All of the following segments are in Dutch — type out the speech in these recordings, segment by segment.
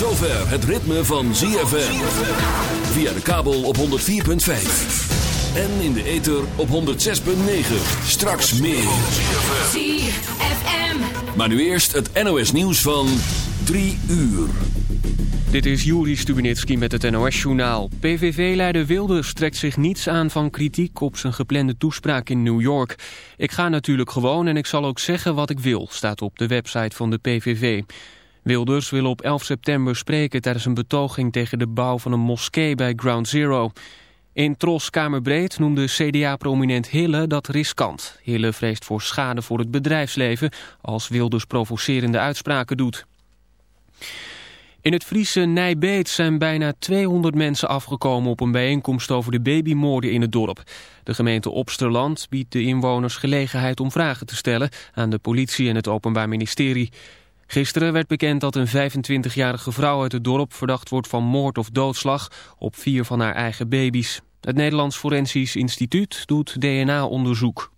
zover het ritme van ZFM. Via de kabel op 104.5. En in de ether op 106.9. Straks meer. ZFM. Maar nu eerst het NOS nieuws van 3 uur. Dit is Juri Stubenitski met het NOS-journaal. PVV-leider Wilders trekt zich niets aan van kritiek op zijn geplande toespraak in New York. Ik ga natuurlijk gewoon en ik zal ook zeggen wat ik wil, staat op de website van de PVV. Wilders wil op 11 september spreken tijdens een betoging tegen de bouw van een moskee bij Ground Zero. In Tros Kamerbreed noemde CDA-prominent Hille dat riskant. Hille vreest voor schade voor het bedrijfsleven als Wilders provocerende uitspraken doet. In het Friese Nijbeet zijn bijna 200 mensen afgekomen op een bijeenkomst over de babymoorden in het dorp. De gemeente Opsterland biedt de inwoners gelegenheid om vragen te stellen aan de politie en het Openbaar Ministerie. Gisteren werd bekend dat een 25-jarige vrouw uit het dorp verdacht wordt van moord of doodslag op vier van haar eigen baby's. Het Nederlands Forensisch Instituut doet DNA-onderzoek.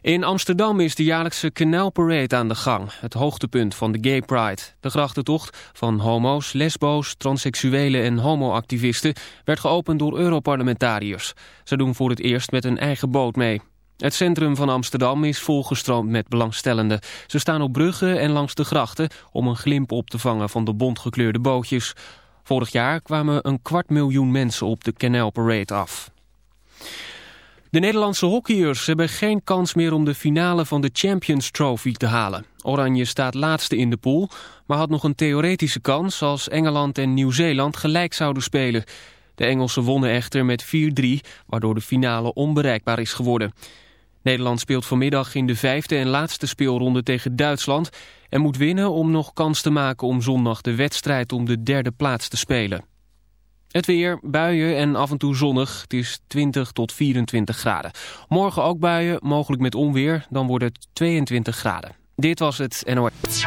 In Amsterdam is de jaarlijkse Canal Parade aan de gang, het hoogtepunt van de Gay Pride. De grachtentocht van homo's, lesbo's, transseksuelen en homoactivisten werd geopend door Europarlementariërs. Ze doen voor het eerst met een eigen boot mee. Het centrum van Amsterdam is volgestroomd met belangstellenden. Ze staan op bruggen en langs de grachten om een glimp op te vangen van de bontgekleurde bootjes. Vorig jaar kwamen een kwart miljoen mensen op de Canal Parade af. De Nederlandse hockeyers hebben geen kans meer om de finale van de Champions Trophy te halen. Oranje staat laatste in de pool, maar had nog een theoretische kans als Engeland en Nieuw-Zeeland gelijk zouden spelen. De Engelsen wonnen echter met 4-3, waardoor de finale onbereikbaar is geworden. Nederland speelt vanmiddag in de vijfde en laatste speelronde tegen Duitsland... en moet winnen om nog kans te maken om zondag de wedstrijd om de derde plaats te spelen. Het weer, buien en af en toe zonnig. Het is 20 tot 24 graden. Morgen ook buien, mogelijk met onweer. Dan wordt het 22 graden. Dit was het NOS.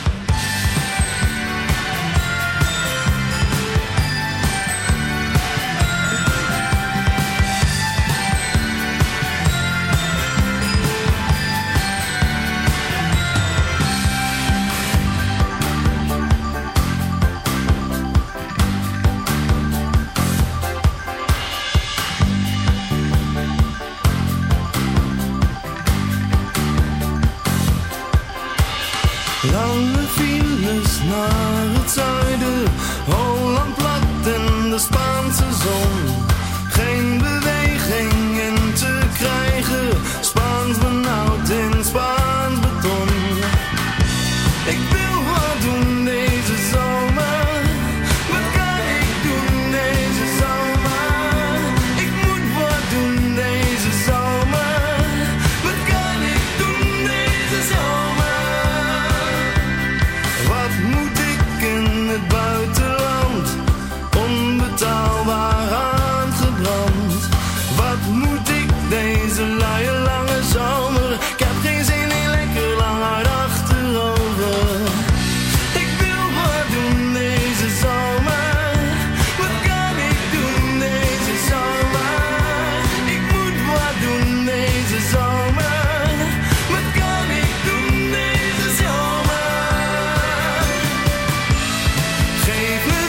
leven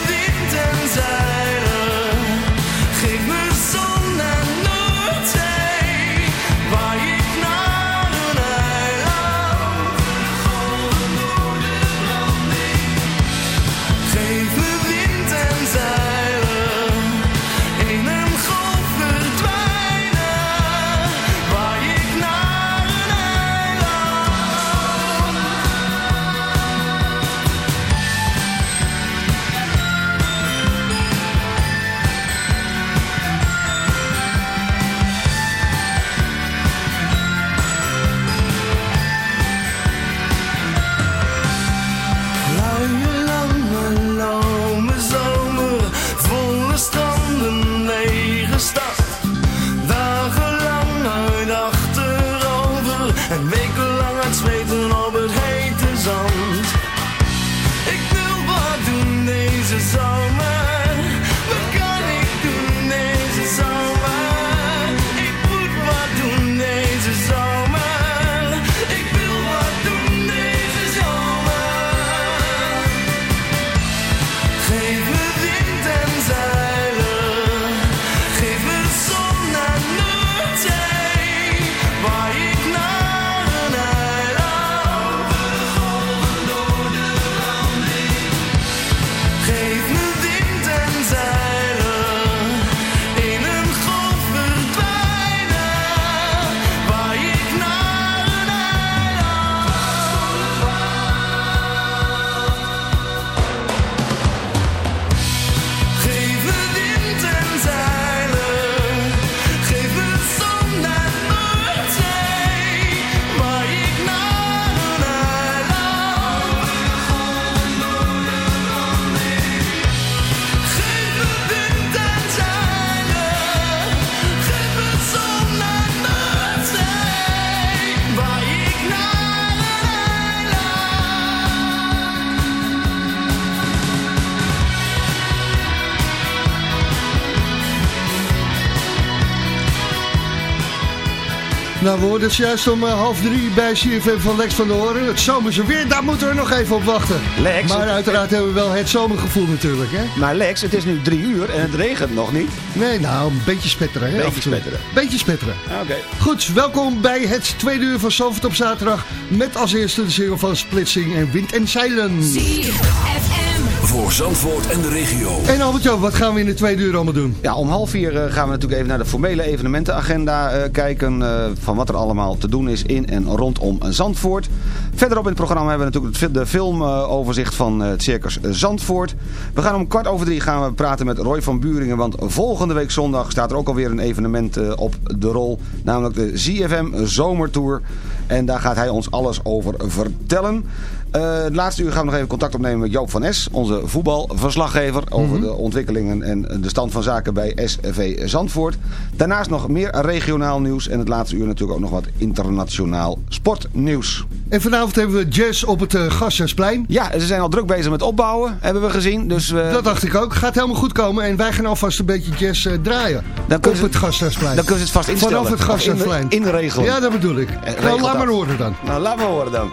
Nou, we hoorden het juist om eh, half drie bij CFM van Lex van der Hoorn. Het zomerse weer, daar moeten we nog even op wachten. Lex, Maar uiteraard hebben we wel het zomergevoel natuurlijk, hè? Maar Lex, het is nu drie uur en het regent nog niet. Nee, nou, een beetje spetteren, hè? Beetje spetteren. Beetje spetteren. Oké. Goed, welkom bij het tweede uur van Zalvert op zaterdag. Met als eerste de single van Splitsing en Wind en Zeilen. Voor Zandvoort en de regio. En Albert-Jan, wat gaan we in de tweede uur allemaal doen? Ja, om half vier eh, gaan we natuurlijk even naar de formele evenementenagenda eh, kijken. eh, van wat er allemaal te doen is in en rondom Zandvoort. Verderop in het programma hebben we natuurlijk de filmoverzicht van eh, het Circus Zandvoort. We gaan om kwart over drie gaan we praten met Roy van Buringen. Want volgende week zondag staat er ook alweer een evenement eh, op de rol. Namelijk de ZFM Zomertour. En daar gaat hij ons alles over vertellen. Eh, het laatste uur gaan we nog even contact opnemen met Joop van Es, onze voetbalverslaggever, over de ontwikkelingen en de stand van zaken bij SV Zandvoort. Daarnaast nog meer regionaal nieuws en het laatste uur natuurlijk ook nog wat internationaal sportnieuws. En vanavond hebben we jazz op het uh, Gasthuisplein. Ja, ze zijn al druk bezig met opbouwen, hebben we gezien. Dus, eh, Dat dacht ik ook. Gaat helemaal goed komen. En wij gaan alvast een beetje jazz draaien. Dan op het Gasthuisplein. dan kunnen ze het vast instellen. Vanaf het Of in- Gasthuisplein. inregelen. Ja, dat bedoel ik. Nou, laat maar horen dan. Nou, laat maar horen dan.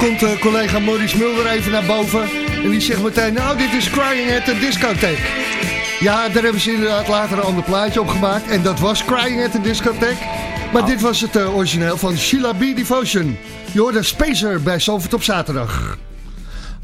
Komt eh, collega Maurice Mulder even naar boven. En die zegt meteen, nou dit is Crying at the Discotheque. Ja, daar hebben ze inderdaad later een ander plaatje op gemaakt. En dat was Crying at the Discotheque. Maar dit was het eh, origineel van Sheila B. Devotion. Je hoorde Spacer bij Zalvert op zaterdag.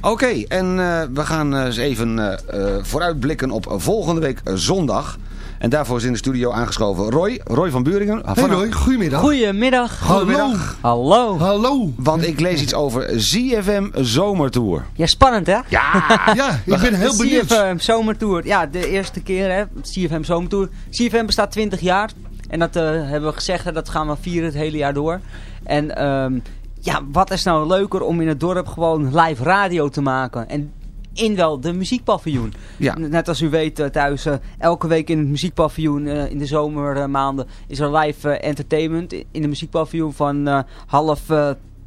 Oké, en eh, we gaan eens even vooruitblikken op volgende week zondag. En daarvoor is in de studio aangeschoven Roy, Roy van Buringen. Hey Roy, goedemiddag. Goedemiddag. Hallo. Hallo. Hallo. Want ik lees iets over ZFM Zomertour. Ja, spannend hè? Ja, ik ben heel benieuwd. CFM Zomertour. Ja, de eerste keer hè. CFM Zomertour. CFM bestaat 20 jaar. En dat eh, hebben we gezegd, hè, dat gaan we vieren het hele jaar door. En ehm, ja, wat is nou leuker om in het dorp gewoon live radio te maken. En in wel de muziekpaviljoen. Ja. Net als u weet eh, thuis, eh, elke week in het muziekpaviljoen eh, in de zomermaanden is er live entertainment in de muziekpaviljoen van half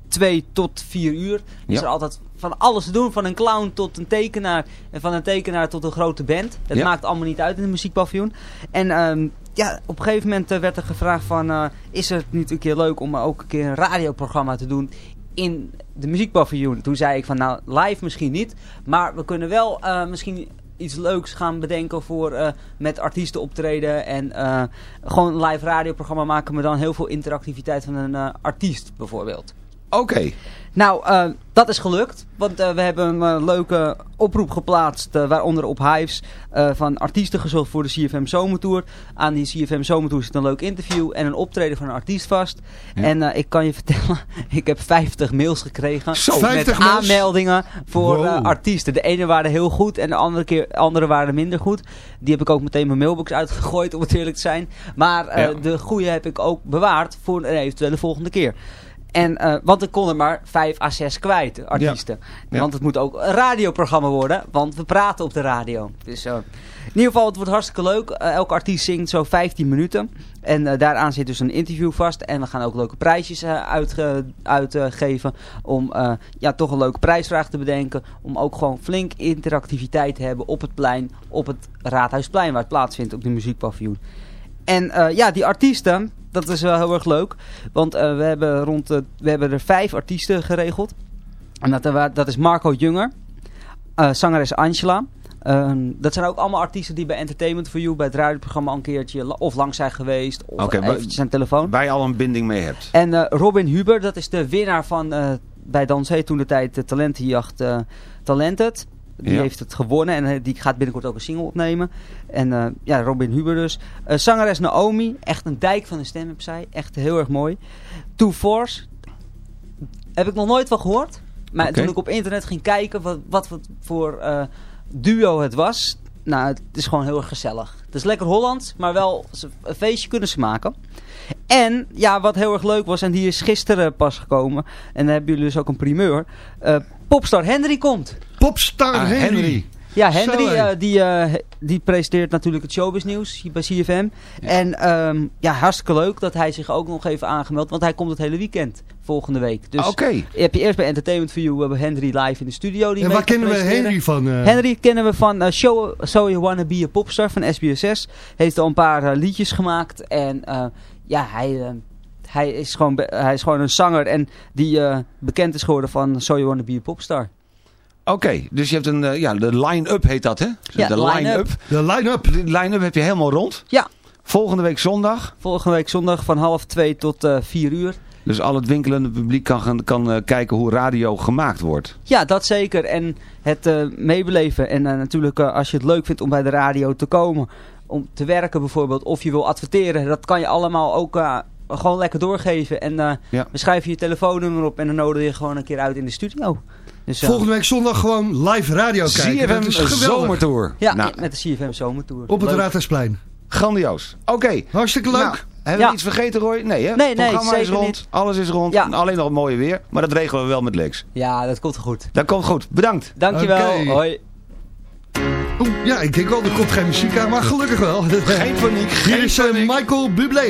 twee tot vier uur. Is Ja. er altijd van alles te doen, van een clown tot een tekenaar en van een tekenaar tot een grote band. Het Ja. maakt allemaal niet uit in de muziekpaviljoen. En ehm, ja, op een gegeven moment werd er gevraagd van, is het niet een keer leuk om ook een keer een radioprogramma te doen in de muziekpaviljoen. Toen zei ik van nou, live misschien niet, maar we kunnen wel eh, misschien iets leuks gaan bedenken voor eh, met artiesten optreden en eh, gewoon een live radioprogramma maken, maar dan heel veel interactiviteit van een artiest bijvoorbeeld. Oké, Nou, eh, dat is gelukt. Want eh, we hebben een eh, leuke oproep geplaatst. waaronder op Hives. van artiesten gezocht voor de CFM Zomertour. Aan die CFM Zomertour zit een leuk interview. En een optreden van een artiest vast. Ja. En ik kan je vertellen. ik heb 50 mails gekregen. Zo, met 50 mails? aanmeldingen voor Wow. artiesten. De ene waren heel goed. En de andere, keer, andere waren minder goed. Die heb ik ook meteen mijn mailbox uitgegooid. Om het eerlijk te zijn. Maar Ja. de goede heb ik ook bewaard. Voor een eventuele volgende keer. En, eh, want ik kon er maar vijf à zes kwijt, artiesten. Ja. Want het moet ook een radioprogramma worden, want we praten op de radio. Dus eh, in ieder geval, het wordt hartstikke leuk. Eh, elke artiest zingt zo 15 minuten. En daaraan zit dus een interview vast. En we gaan ook leuke prijsjes uitge- uitgeven. om ja, toch een leuke prijsvraag te bedenken. Om ook gewoon flink interactiviteit te hebben op het plein. Op het Raadhuisplein waar het plaatsvindt op de muziekpaviljoen. En ja, die artiesten, dat is wel heel erg leuk. Want eh, we, hebben rond we hebben er vijf artiesten geregeld. En dat, eh, dat is Marco Junger, eh, zangeres Angela, Ehm, dat zijn ook allemaal artiesten die bij Entertainment for You, bij het radioprogramma een keertje of lang zijn geweest. Of eventjes aan telefoon. Waar je al een binding mee hebt. En Robin Huber, dat is de winnaar van bij Dansé toen de tijd de talentenjacht eh Talented. Die Ja. heeft het gewonnen en eh, die gaat binnenkort ook een single opnemen. En eh, ja, Robin Huber dus. Eh, zangeres Naomi, echt een dijk van een stem heb zij. Echt heel erg mooi. Two Force, heb ik nog nooit van gehoord. Maar toen ik op internet ging kijken wat, wat, voor duo het was. Nou, het is gewoon heel erg gezellig. Het is lekker Hollands, maar wel een feestje kunnen ze maken. En ja, wat heel erg leuk was, en die is gisteren pas gekomen. En dan hebben jullie dus ook een primeur. Popstar Henry komt. Popstar Ah, Henry. Henry. Ja, Henry eh, die, eh, die presenteert natuurlijk het showbiznieuws hier bij CFM. En ehm, ja, hartstikke leuk dat hij zich ook nog even aangemeld. Want hij komt het hele weekend volgende week. Dus Ah, Oké. je eerst bij Entertainment for You we hebben Henry live in de studio. Die En waar kennen we. Henry van? Henry kennen we van Show So You Wanna Be a Popstar van SBSS. Heeft al een paar liedjes gemaakt. En eh, ja, hij, hij, is gewoon hij is gewoon een zanger. En die eh, bekend is geworden van So You Wanna Be a Popstar. Oké, dus je hebt een, eh, ja, de line-up heet dat hè? Ja, de line-up. De line-up. De line-up heb je helemaal rond. Ja. Volgende week zondag. Volgende week zondag van half twee tot eh vier uur. Dus al het winkelende publiek kan, gaan- kan eh, kijken hoe radio gemaakt wordt. Ja, dat zeker. En het eh, meebeleven. En natuurlijk uh, als je het leuk vindt om bij de radio te komen. Om te werken bijvoorbeeld. Of je wil adverteren. Dat kan je allemaal ook uh, gewoon lekker doorgeven. En uh, ja. we schrijven je telefoonnummer op. En dan nodigen je gewoon een keer uit in de studio. Dus, Volgende week zondag gewoon live radio kijken. CFM Zomertour. Ja, nou, met de CFM Zomertour. Op het Raadhuisplein. Grandioos. Oké. Okay. Hartstikke leuk. Nou, hebben we iets vergeten Roy? Nee hè? Nee, nee, programma is rond. Niet. Alles is rond. Ja. Alleen nog het mooie weer. Maar dat regelen we wel met Lex. Ja, dat komt goed. Dat komt goed. Bedankt. Dankjewel. Okay. Hoi. Oeh, ja, ik denk wel, er komt geen muziek aan, maar gelukkig wel. Geen paniek. Geen Hier is uh, Michael Bublé.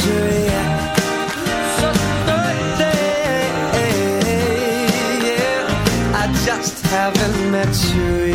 met you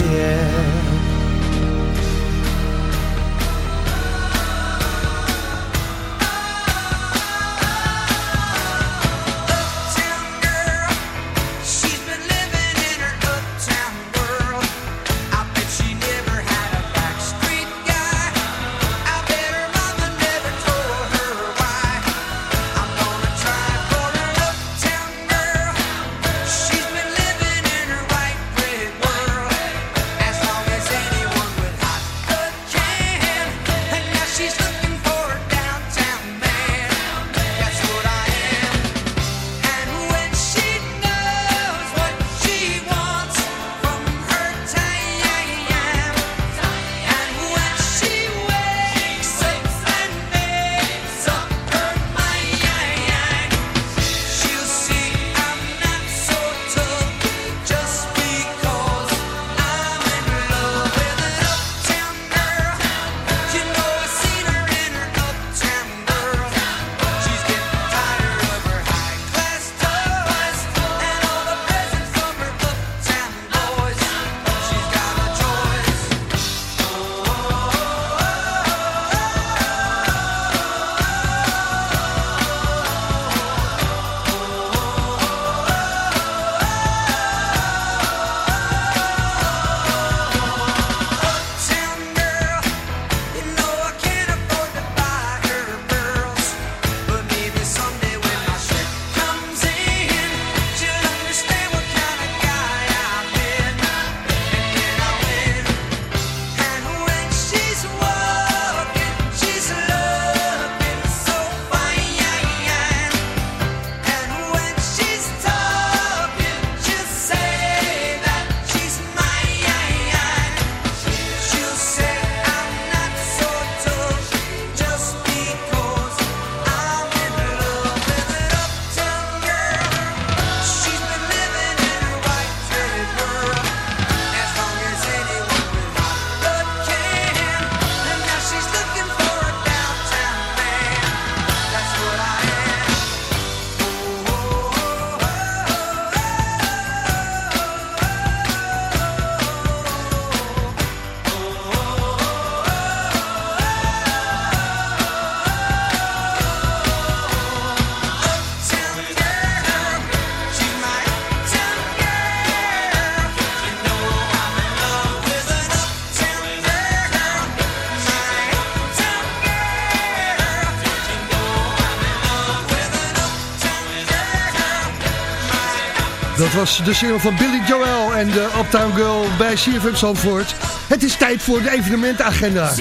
was de single van Billy Joel en de Uptown Girl bij CFM Zandvoort. Het is tijd voor de evenementagenda.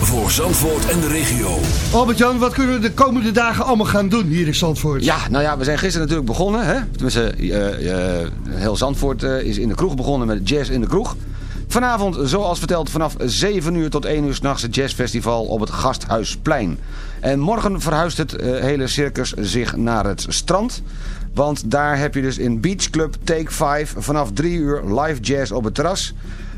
Voor Zandvoort en de regio. Albert-Jan, wat kunnen we de komende dagen allemaal gaan doen hier in Zandvoort? Ja, nou ja, we zijn gisteren natuurlijk begonnen. Hè? Tenminste, eh, eh, heel Zandvoort eh, is in de kroeg begonnen met jazz in de kroeg. Vanavond, zoals verteld, vanaf 7 uur tot 1 uur s'nachts het jazzfestival op het Gasthuisplein. En morgen verhuist het hele circus zich naar het strand. Want daar heb je dus in Beach Club Take 5 vanaf 3 uur live jazz op het terras.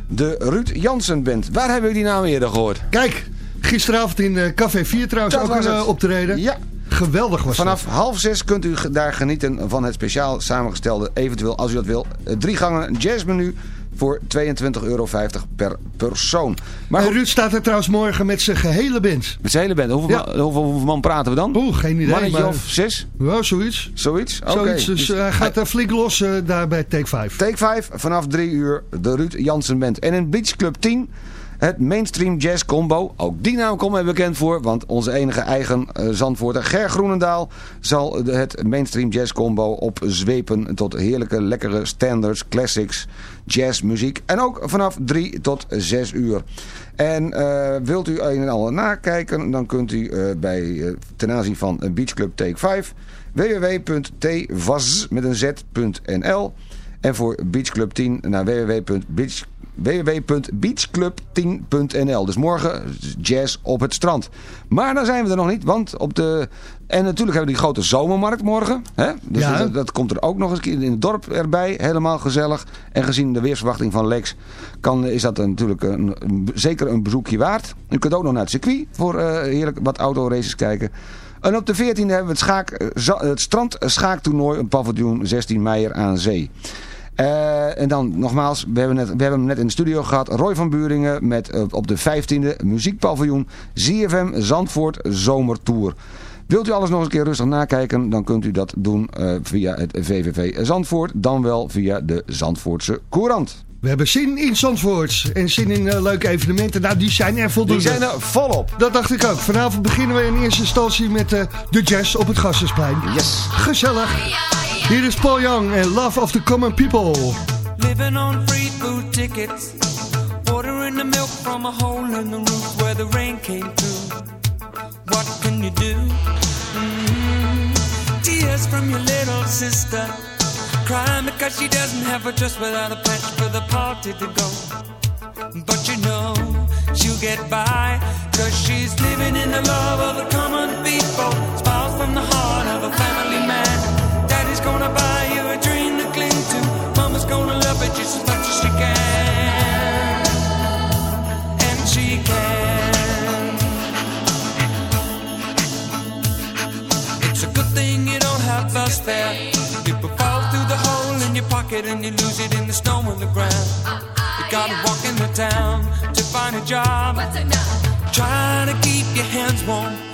De Ruud Jansen Band. Waar hebben we die naam eerder gehoord? Kijk, gisteravond in eh, Café 4 trouwens Dat ook was een eh, optreden. Ja. Geweldig was Vanaf dat. half zes kunt u daar genieten van het speciaal samengestelde, eventueel als u dat wil, eh, drie gangen jazzmenu voor 22,50 euro per persoon. Maar En Ruud staat er trouwens morgen met zijn gehele band. met zijn hele band, hoeveel, Ja. man, hoeveel, hoeveel man praten we dan? Oeh, geen idee. Mannetje maar- of zes? Ja, zoiets. Zoiets? Oké. zoiets dus Dus hij gaat er flink los eh, daar bij Take 5. Take 5 vanaf 3 uur de Ruud Jansen Band. En in Beach Club 10 Het Mainstream Jazz Combo, ook die naam komt mij bekend voor, want onze enige eigen uh, Zandvoorter Ger Groenendaal zal het Mainstream Jazz Combo opzwepen tot heerlijke, lekkere standards, classics, jazzmuziek. En ook vanaf 3 tot 6 uur. En eh, wilt u een en ander nakijken, dan kunt u eh, bij, ten aanzien van Beach Club Take 5 www.tvaz met een z.nl en voor Beach Club 10 naar www.beach www.beachclub10.nl Dus morgen jazz op het strand. Maar dan zijn we er nog niet, want op de... En natuurlijk hebben we die grote zomermarkt morgen. Hè? Dus Ja. dat, dat komt er ook nog eens een keer in het dorp erbij. Helemaal gezellig. En gezien de weersverwachting van Lex kan, is dat natuurlijk een, een- zeker een bezoekje waard. U kunt ook nog naar het circuit voor eh, heerlijk wat autoraces kijken. En op de 14e hebben we het, schaak, eh, het strand schaaktoernooi op paviljoen 16 Meijer aan Zee. Eh, en dan nogmaals, we hebben, net, we hebben hem net in de studio gehad. Roy van Buringen met eh, op de 15e muziekpaviljoen ZFM Zandvoort Zomertour. Wilt u alles nog eens een keer rustig nakijken, dan kunt u dat doen eh, via het VVV Zandvoort. Dan wel via de Zandvoortse Courant. We hebben zin in Zandvoort en zin in leuke evenementen. Nou, die zijn er voldoende. Die zijn er volop. Dat dacht ik ook. Vanavond beginnen we in eerste instantie met de jazz op het Gassersplein. Yes. Gezellig. Hier is Paul Young en Love of the Common People. Living on free food tickets. Water in the milk from a hole in the roof where the rain came through. What can you do? Mhm. Tears from your little sister. Crying because she doesn't have a dress without a patch for the party to go. But you know she'll get by Cause she's living in the love of the common people Smiles from the heart of a family man gonna buy you a dream to cling to. Mama's gonna love it just as much as she can. And she can. It's a good thing you don't have bus fare People fall through the hole in your pocket And you lose it in the snow on the ground. You gotta walk in the town to find a job. Try to keep your hands warm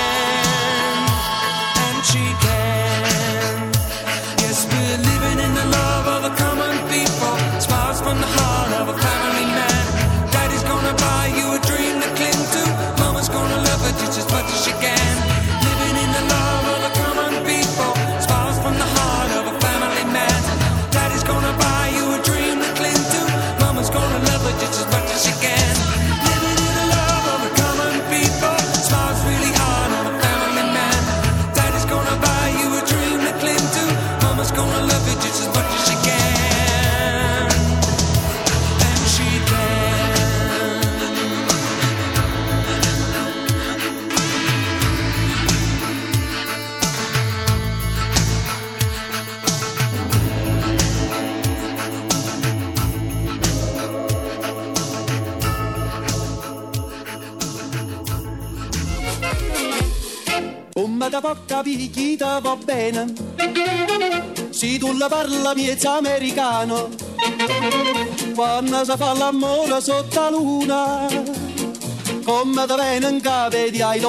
From the heart picchita va bene. Se tu la parla miezza americano. Quando si fa l'amore sotto la luna Come da bene in capo di I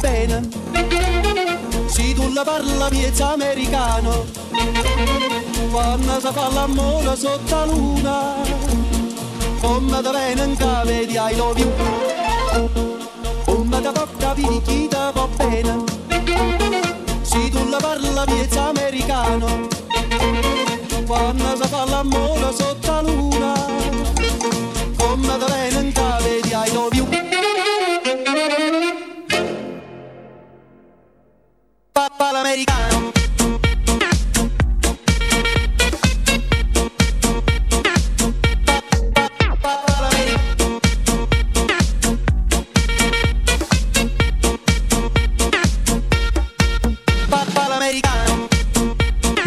bene. Se tu la parla miezza americano, quando si fa l'amore sotto la luna, come da bene cave di I love you. Come da vedi chi ti va bene. Se tu la parla miezza americano, quando si fa l'amore sotto la luna, come da bene cave di I love.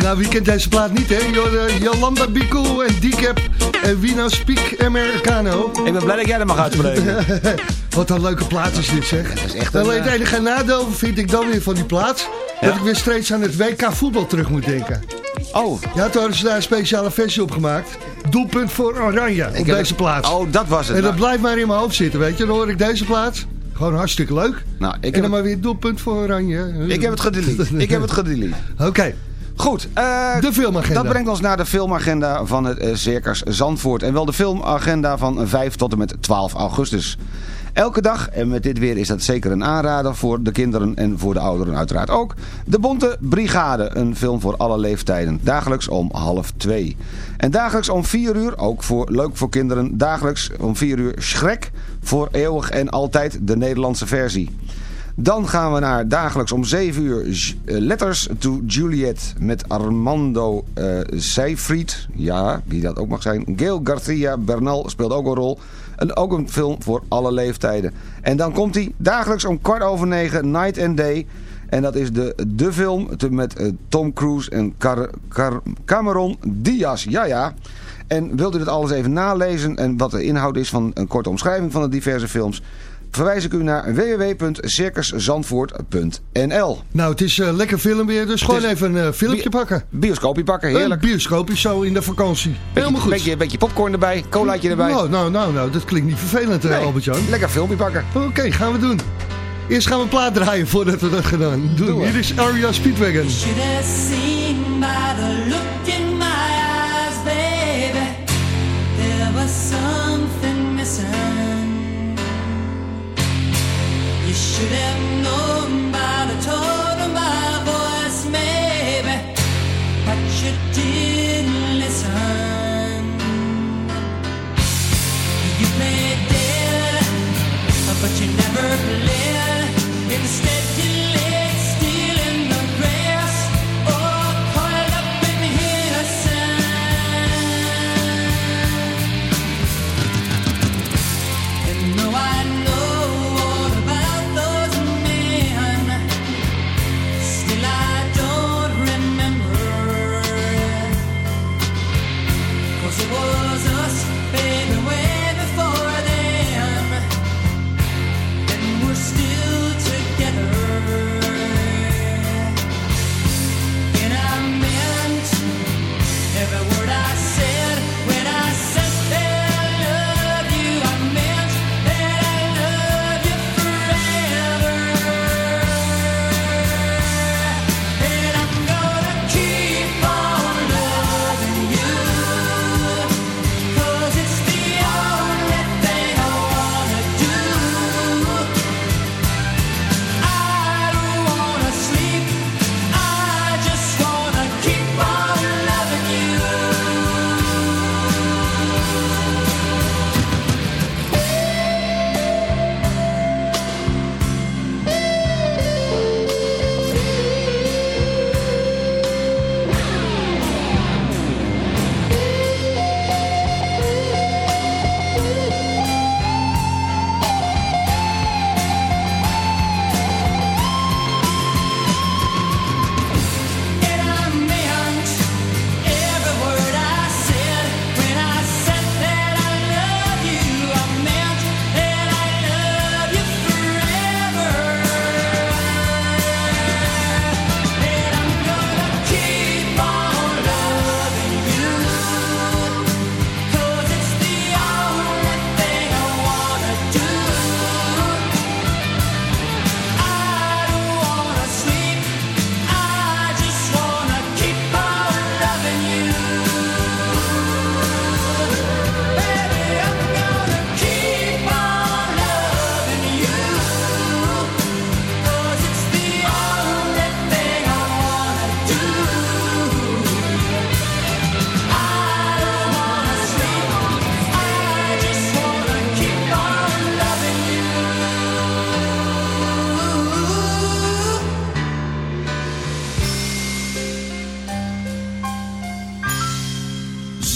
Nou, wie kent deze plaat niet, hè? Jo- Jolanda Be Cool en Decap en Wino Speak Americano. Ik ben blij dat jij dat mag uitspreken. Wat een leuke plaat is dit, zeg. Dat is echt een, Alleen het eh, enige nadeel vind ik dan weer van die plaat... dat ik weer steeds aan het WK voetbal terug moet denken. Oh. Ja, toen hadden ze daar een speciale versie op gemaakt. Doelpunt voor Oranje op deze plaats. Oh, dat was het. En dat Nou, blijft maar in mijn hoofd zitten, weet je. Dan hoor ik deze plaats. Gewoon hartstikke leuk. nou, ik, en dan het, maar weer doelpunt voor Oranje. ik heb het gedelete. Ik heb het gedelete. Oké, Goed. eh, de filmagenda. Dat brengt ons naar de filmagenda van het eh, Circus Zandvoort. En wel de filmagenda van 5 tot en met 12 augustus. Elke dag, en met dit weer is dat zeker een aanrader voor de kinderen en voor de ouderen uiteraard ook. De Bonte Brigade, een film voor alle leeftijden. Dagelijks om half twee. En dagelijks om 4 uur, ook voor, leuk voor kinderen, dagelijks om 4 uur Schrek voor eeuwig en altijd de Nederlandse versie. Dan gaan we naar dagelijks om 7 uur eh, Letters to Juliet met Armando eh Seyfried. Ja, wie dat ook mag zijn. Gail Garcia Bernal speelt ook een rol. En ook een film voor alle leeftijden. En dan komt hij dagelijks om kwart over negen Night and Day. En dat is de, de film met eh, Tom Cruise en Cameron Diaz. Ja, ja. En wilt u dit alles even nalezen en wat de inhoud is van een korte omschrijving van de diverse films... verwijs ik u naar www.circuszandvoort.nl Nou, het is eh, lekker film weer, dus gewoon is- even een eh, filmpje Bi- pakken. Bioscoopje pakken, Een heerlijk. bioscoopje zo in de vakantie. Helemaal goed. Beetje, beetje popcorn erbij, colaatje erbij. Nou, nou, nou, nou, dat klinkt niet vervelend, eh, Nee, Albert-Jan. Lekker filmpje pakken. Oké, gaan we doen. Eerst gaan we een plaat draaien voordat we dat gedaan doen. We. Hier is Aria Speedwagon. Should have known by the tone of my voice, maybe. But you didn't listen. You played dead, but you never played.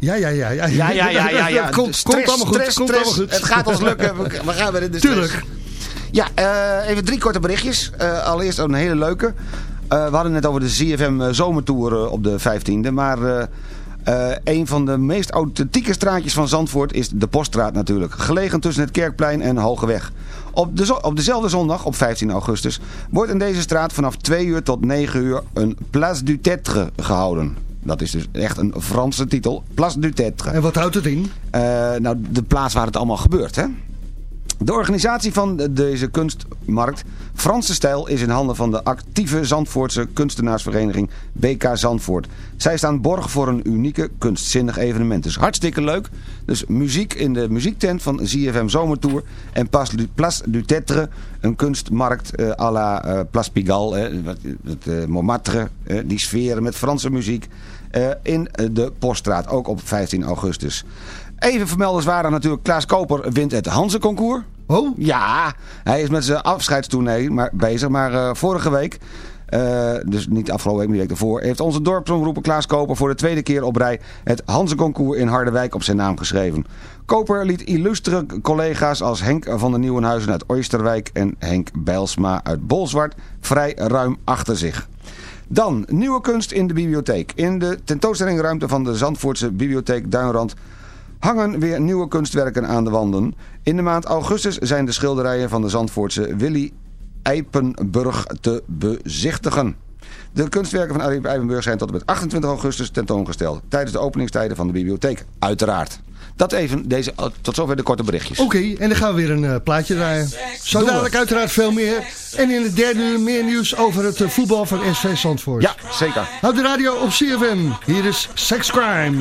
Ja, ja, ja. Ja, Ja, ja, ja, ja. ja. Het komt, Stress, komt allemaal goed. stress, komt stress. allemaal goed. Het gaat ons lukken. We, gaan weer in de stress. Tuurlijk. Ja, eh, even drie korte berichtjes. Eh, allereerst een hele leuke. Eh, we hadden net over de ZFM zomertour op de 15e. Maar een van de meest authentieke straatjes van Zandvoort is de Poststraat natuurlijk. Gelegen tussen het Kerkplein en Hogeweg. Op, de op dezelfde zondag, op 15 augustus, wordt in deze straat vanaf 2 uur tot 9 uur een Place du Tetre gehouden. Dat is dus echt een Franse titel. Place du Tetre. En wat houdt het in? Eh, nou, de plaats waar het allemaal gebeurt, hè? De organisatie van de- deze kunstmarkt, Franse Stijl, is in handen van de actieve Zandvoortse kunstenaarsvereniging BK Zandvoort. Zij staan borg voor een unieke kunstzinnig evenement. Dus hartstikke leuk. Dus muziek in de muziektent van ZFM Zomertour en Place du, Tetre, een kunstmarkt eh à la eh, Place Pigalle, Montmartre, die sferen met Franse muziek in eh, de Poststraat, ook op 15 augustus. Even vermeldenswaardig natuurlijk, Klaas Koper wint het Hansenconcours. Oh? Ja, hij is met zijn afscheidstournee maar, bezig. Maar eh, vorige week, eh, dus niet afgelopen week, maar de week ervoor... heeft onze dorpsomroeper Klaas Koper voor de tweede keer op rij... het Hansenconcours in Harderwijk op zijn naam geschreven. Koper liet illustere collega's als Henk van der Nieuwenhuizen uit Oosterwijk... en Henk Bijlsma uit Bolzwart vrij ruim achter zich. Dan, nieuwe kunst in de bibliotheek. In de tentoonstellingruimte van de Zandvoortse bibliotheek Duinrand hangen weer nieuwe kunstwerken aan de wanden. In de maand augustus zijn de schilderijen van de Zandvoortse Willy Eipenburg te bezichtigen. De kunstwerken van Arie Eipenburg zijn tot en met 28 augustus tentoongesteld. Tijdens de openingstijden van de bibliotheek, uiteraard. Dat even, deze, tot zover de korte berichtjes. Oké, en dan gaan we weer een eh, plaatje draaien. Zo dadelijk uiteraard veel meer. En in het derde uur meer nieuws over het eh, voetbal van SV Zandvoort. Ja, zeker. Houd de radio op CFM. Hier is Sex Crime.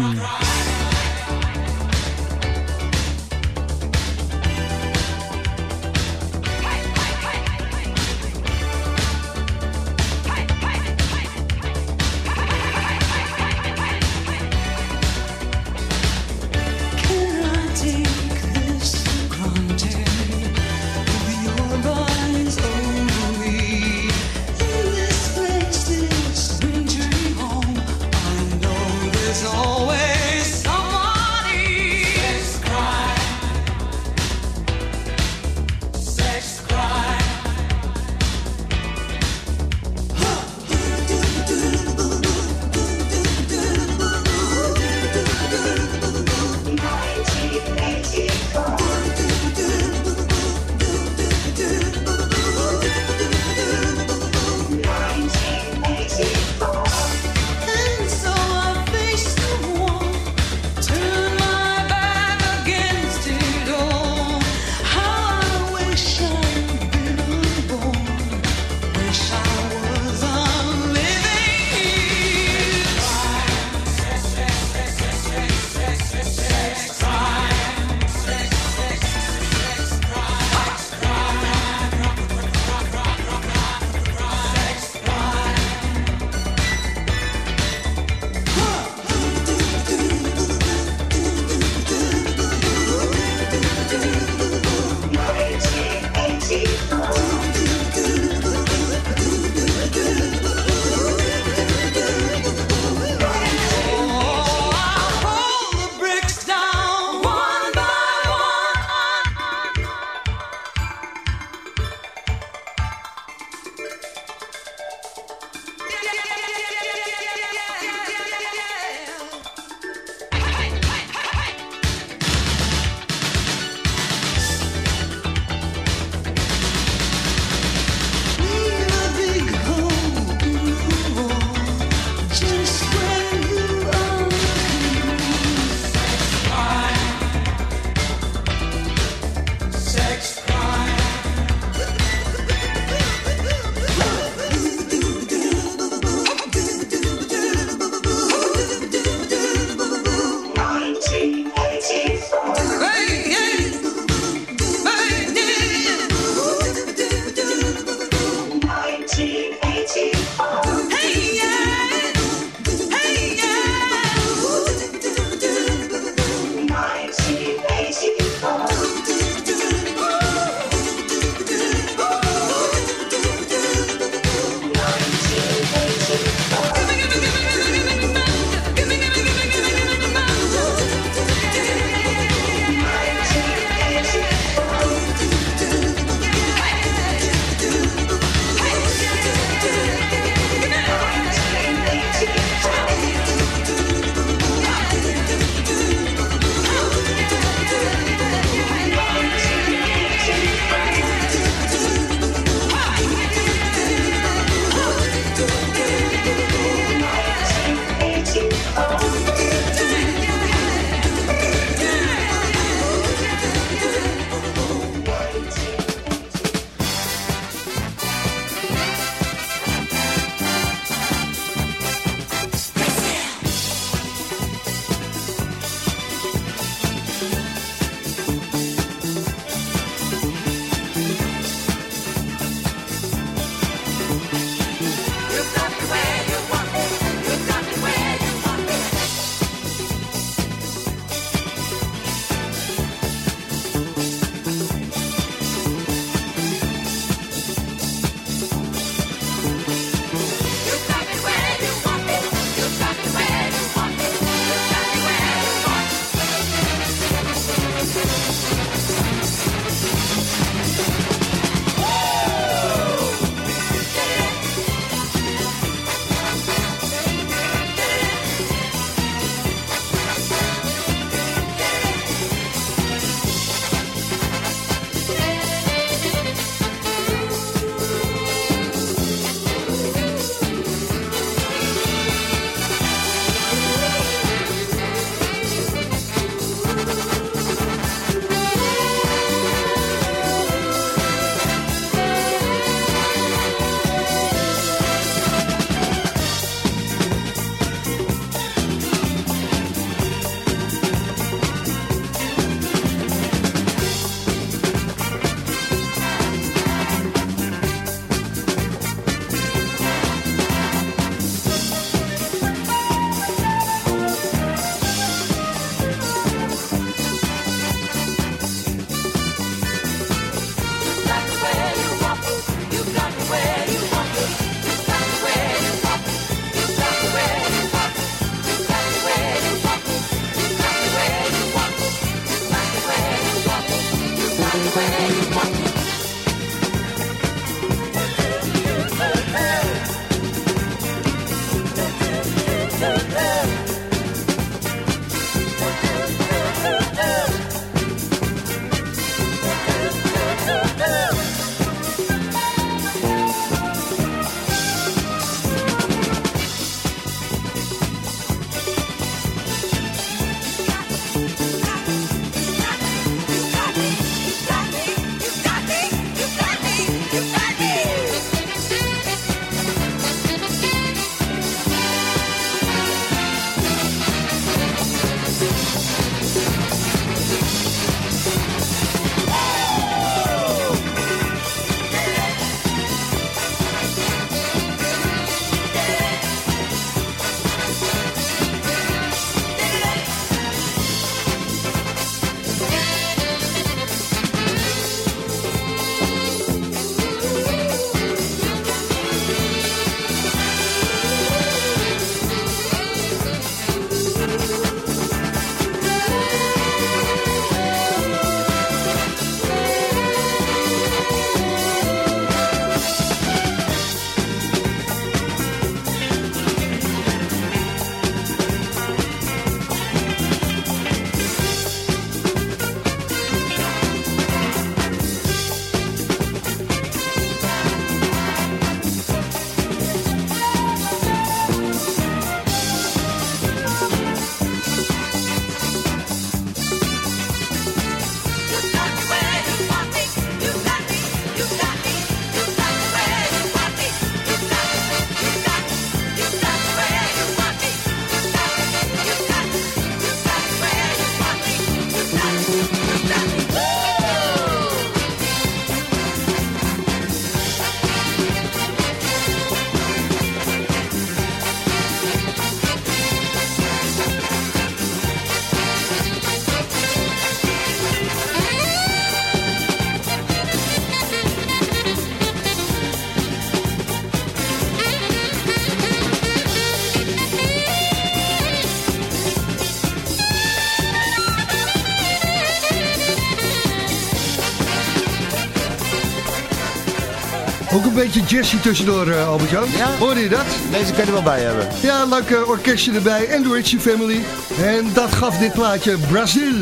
Beetje jazzy tussendoor, uh, Albert-Jan. Ja? Hoorde je dat? Deze kan je er wel bij hebben. Ja, een leuk uh, orkestje erbij en de Ritchie Family. En dat gaf dit plaatje Brazil.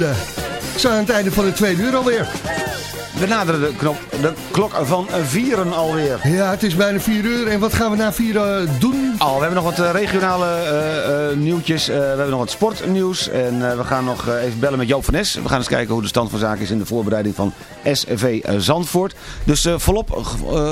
Zo aan het einde van de tweede uur alweer. We naderen de, knop, de klok van vieren alweer. Ja, het is bijna vier uur. En wat gaan we na vieren doen? Al, we hebben nog wat uh, regionale uh, uh, nieuwtjes. we hebben nog wat sportnieuws. En we gaan nog even bellen met Joop van Nes. We gaan eens kijken hoe de stand van zaken is in de voorbereiding van SV Zandvoort. Dus volop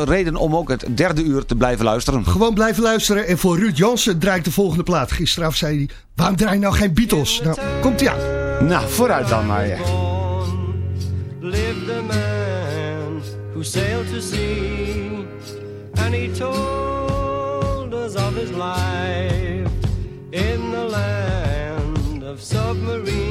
reden om ook het derde uur te blijven luisteren. Gewoon blijven luisteren. En voor Ruud Jansen draait de volgende plaat. Gisteravond zei hij, waarom draai je nou geen Beatles? Nou, komt ie aan. Nou, vooruit dan maar. Ja. man sailed to sea, and he told us of his life in the land of submarines.